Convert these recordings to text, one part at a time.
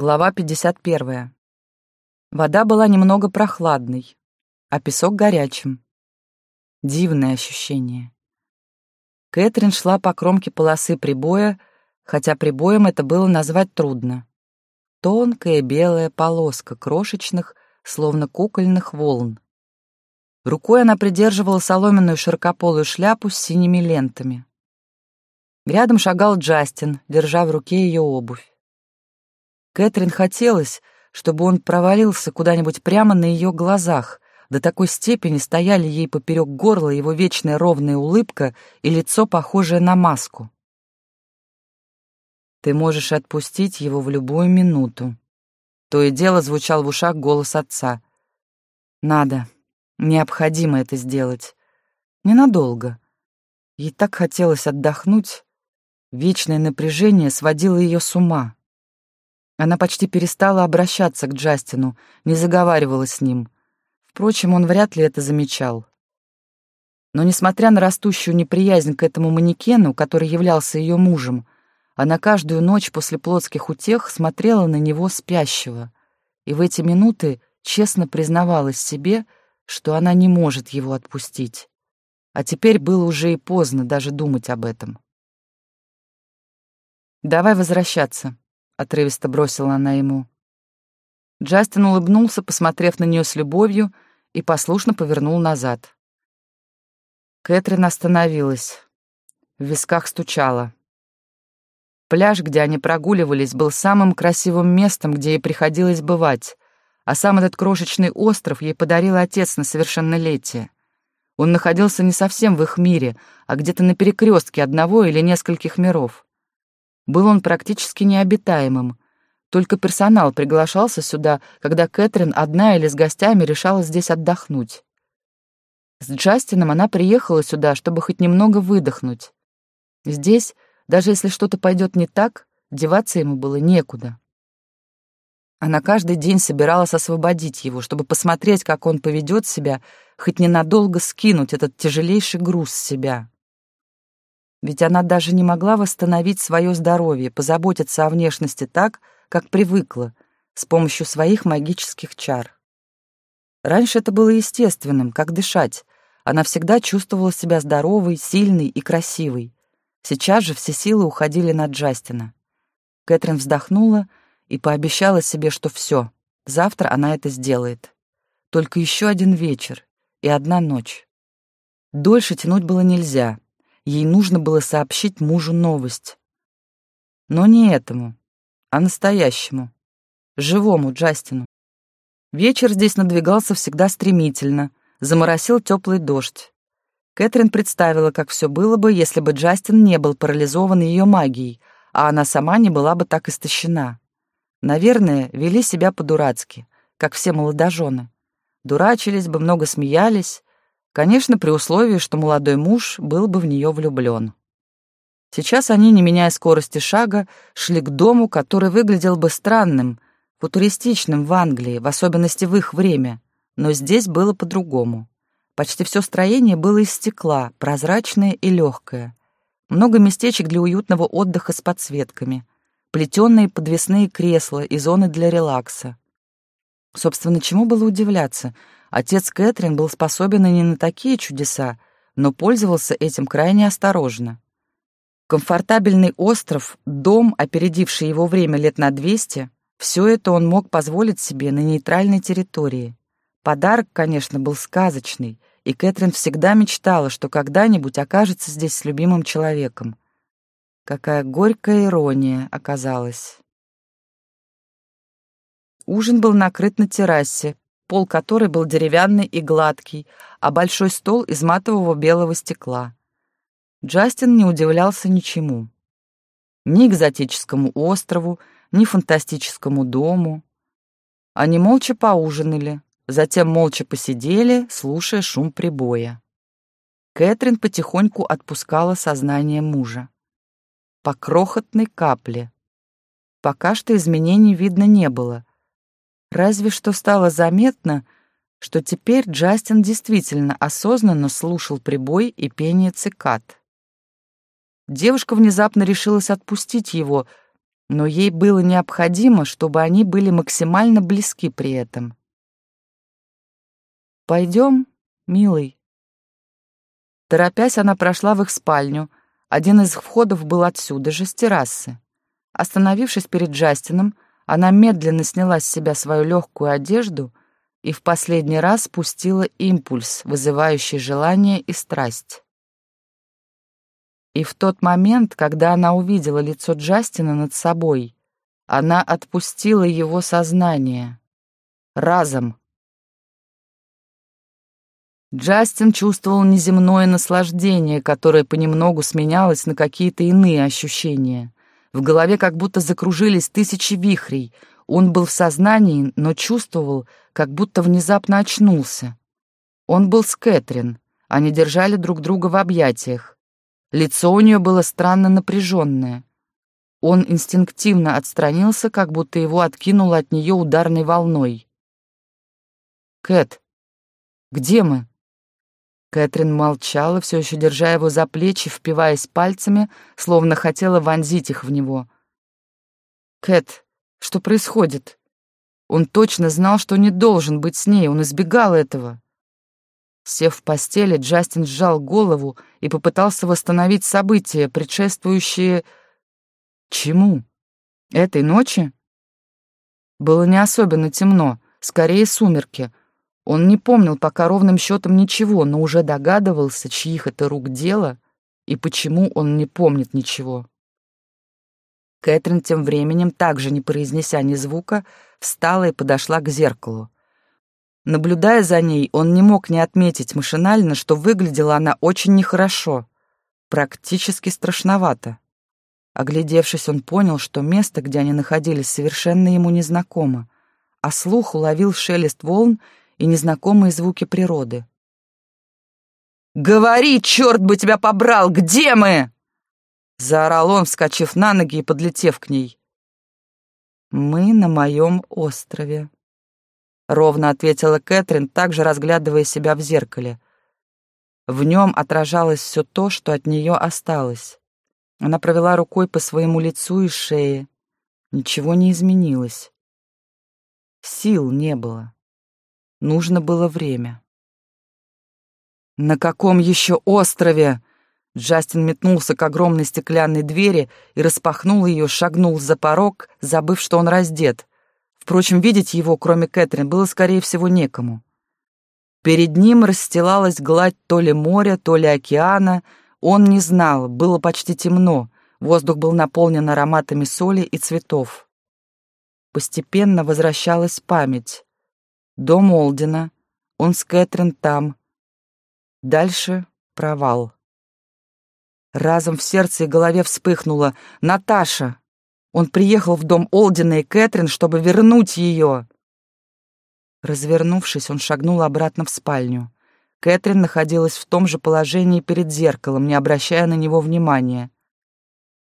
Глава 51. Вода была немного прохладной, а песок горячим. Дивное ощущение. Кэтрин шла по кромке полосы прибоя, хотя прибоем это было назвать трудно. Тонкая белая полоска крошечных, словно кукольных волн. Рукой она придерживала соломенную широкополую шляпу с синими лентами. Рядом шагал Джастин, держа в руке ее обувь. Кэтрин хотелось, чтобы он провалился куда-нибудь прямо на ее глазах. До такой степени стояли ей поперек горла его вечная ровная улыбка и лицо, похожее на маску. «Ты можешь отпустить его в любую минуту». То и дело звучал в ушах голос отца. «Надо, необходимо это сделать. Ненадолго. Ей так хотелось отдохнуть. Вечное напряжение сводило ее с ума. Она почти перестала обращаться к Джастину, не заговаривала с ним. Впрочем, он вряд ли это замечал. Но, несмотря на растущую неприязнь к этому манекену, который являлся ее мужем, она каждую ночь после плотских утех смотрела на него спящего, и в эти минуты честно признавалась себе, что она не может его отпустить. А теперь было уже и поздно даже думать об этом. «Давай возвращаться», отрывисто бросила она ему. Джастин улыбнулся, посмотрев на нее с любовью, и послушно повернул назад. Кэтрин остановилась. В висках стучала. Пляж, где они прогуливались, был самым красивым местом, где ей приходилось бывать, а сам этот крошечный остров ей подарил отец на совершеннолетие. Он находился не совсем в их мире, а где-то на перекрестке одного или нескольких миров. Был он практически необитаемым. Только персонал приглашался сюда, когда Кэтрин одна или с гостями решала здесь отдохнуть. С Джастином она приехала сюда, чтобы хоть немного выдохнуть. Здесь, даже если что-то пойдет не так, деваться ему было некуда. Она каждый день собиралась освободить его, чтобы посмотреть, как он поведет себя, хоть ненадолго скинуть этот тяжелейший груз с себя. Ведь она даже не могла восстановить свое здоровье, позаботиться о внешности так, как привыкла, с помощью своих магических чар. Раньше это было естественным, как дышать. Она всегда чувствовала себя здоровой, сильной и красивой. Сейчас же все силы уходили на Джастина. Кэтрин вздохнула и пообещала себе, что все, завтра она это сделает. Только еще один вечер и одна ночь. Дольше тянуть было нельзя. Ей нужно было сообщить мужу новость. Но не этому, а настоящему, живому Джастину. Вечер здесь надвигался всегда стремительно, заморосил теплый дождь. Кэтрин представила, как все было бы, если бы Джастин не был парализован ее магией, а она сама не была бы так истощена. Наверное, вели себя по-дурацки, как все молодожены. Дурачились бы, много смеялись, Конечно, при условии, что молодой муж был бы в нее влюблен. Сейчас они, не меняя скорости шага, шли к дому, который выглядел бы странным, футуристичным в Англии, в особенности в их время, но здесь было по-другому. Почти все строение было из стекла, прозрачное и легкое. Много местечек для уютного отдыха с подсветками, плетеные подвесные кресла и зоны для релакса. Собственно, чему было удивляться — Отец Кэтрин был способен и не на такие чудеса, но пользовался этим крайне осторожно. Комфортабельный остров, дом, опередивший его время лет на 200, все это он мог позволить себе на нейтральной территории. Подарок, конечно, был сказочный, и Кэтрин всегда мечтала, что когда-нибудь окажется здесь с любимым человеком. Какая горькая ирония оказалась. Ужин был накрыт на террасе, пол которой был деревянный и гладкий, а большой стол из матового белого стекла. Джастин не удивлялся ничему. Ни экзотическому острову, ни фантастическому дому. Они молча поужинали, затем молча посидели, слушая шум прибоя. Кэтрин потихоньку отпускала сознание мужа. По крохотной капле. Пока что изменений видно не было, Разве что стало заметно, что теперь Джастин действительно осознанно слушал прибой и пение цикад. Девушка внезапно решилась отпустить его, но ей было необходимо, чтобы они были максимально близки при этом. «Пойдем, милый». Торопясь, она прошла в их спальню. Один из входов был отсюда же, с террасы. Остановившись перед Джастином, она медленно сняла с себя свою легкую одежду и в последний раз спустила импульс, вызывающий желание и страсть. И в тот момент, когда она увидела лицо Джастина над собой, она отпустила его сознание. Разом. Джастин чувствовал неземное наслаждение, которое понемногу сменялось на какие-то иные ощущения. В голове как будто закружились тысячи вихрей. Он был в сознании, но чувствовал, как будто внезапно очнулся. Он был с Кэтрин. Они держали друг друга в объятиях. Лицо у нее было странно напряженное. Он инстинктивно отстранился, как будто его откинуло от нее ударной волной. «Кэт, где мы?» Кэтрин молчала, все еще держа его за плечи, впиваясь пальцами, словно хотела вонзить их в него. «Кэт, что происходит?» Он точно знал, что не должен быть с ней, он избегал этого. Сев в постели, Джастин сжал голову и попытался восстановить события, предшествующие... Чему? Этой ночи? Было не особенно темно, скорее сумерки. Он не помнил пока ровным счетом ничего, но уже догадывался, чьих это рук дело и почему он не помнит ничего. Кэтрин тем временем, также не произнеся ни звука, встала и подошла к зеркалу. Наблюдая за ней, он не мог не отметить машинально, что выглядела она очень нехорошо, практически страшновато. Оглядевшись, он понял, что место, где они находились, совершенно ему незнакомо, а слух уловил шелест волн и незнакомые звуки природы. «Говори, черт бы тебя побрал! Где мы?» Заорал он, вскочив на ноги и подлетев к ней. «Мы на моем острове», ровно ответила Кэтрин, также разглядывая себя в зеркале. В нем отражалось все то, что от нее осталось. Она провела рукой по своему лицу и шее. Ничего не изменилось. Сил не было. Нужно было время. «На каком еще острове?» Джастин метнулся к огромной стеклянной двери и распахнул ее, шагнул за порог, забыв, что он раздет. Впрочем, видеть его, кроме Кэтрин, было, скорее всего, некому. Перед ним расстилалась гладь то ли моря, то ли океана. Он не знал, было почти темно, воздух был наполнен ароматами соли и цветов. Постепенно возвращалась память. Дом Олдина, он с Кэтрин там. Дальше провал. Разом в сердце и голове вспыхнуло «Наташа!» Он приехал в дом Олдина и Кэтрин, чтобы вернуть ее. Развернувшись, он шагнул обратно в спальню. Кэтрин находилась в том же положении перед зеркалом, не обращая на него внимания.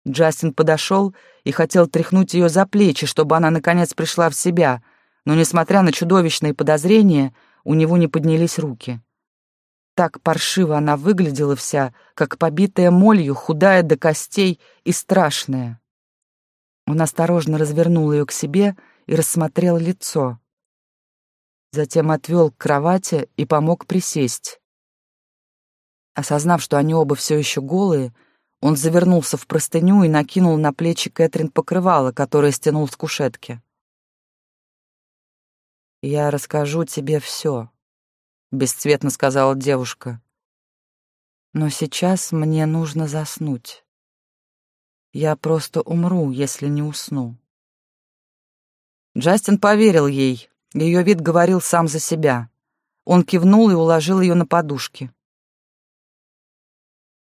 Джастин подошел и хотел тряхнуть ее за плечи, чтобы она наконец пришла в себя, но, несмотря на чудовищные подозрения, у него не поднялись руки. Так паршиво она выглядела вся, как побитая молью, худая до костей и страшная. Он осторожно развернул ее к себе и рассмотрел лицо. Затем отвел к кровати и помог присесть. Осознав, что они оба все еще голые, он завернулся в простыню и накинул на плечи Кэтрин покрывало, которое стянул с кушетки. «Я расскажу тебе все», — бесцветно сказала девушка. «Но сейчас мне нужно заснуть». Я просто умру, если не усну. Джастин поверил ей. Ее вид говорил сам за себя. Он кивнул и уложил ее на подушки.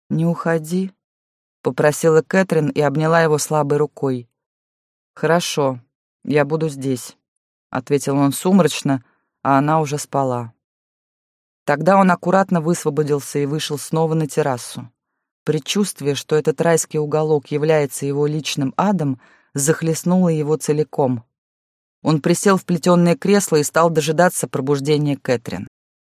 «Не уходи», — попросила Кэтрин и обняла его слабой рукой. «Хорошо, я буду здесь», — ответил он сумрачно, а она уже спала. Тогда он аккуратно высвободился и вышел снова на террасу. Предчувствие, что этот райский уголок является его личным адом, захлестнуло его целиком. Он присел в плетённое кресло и стал дожидаться пробуждения Кэтрин.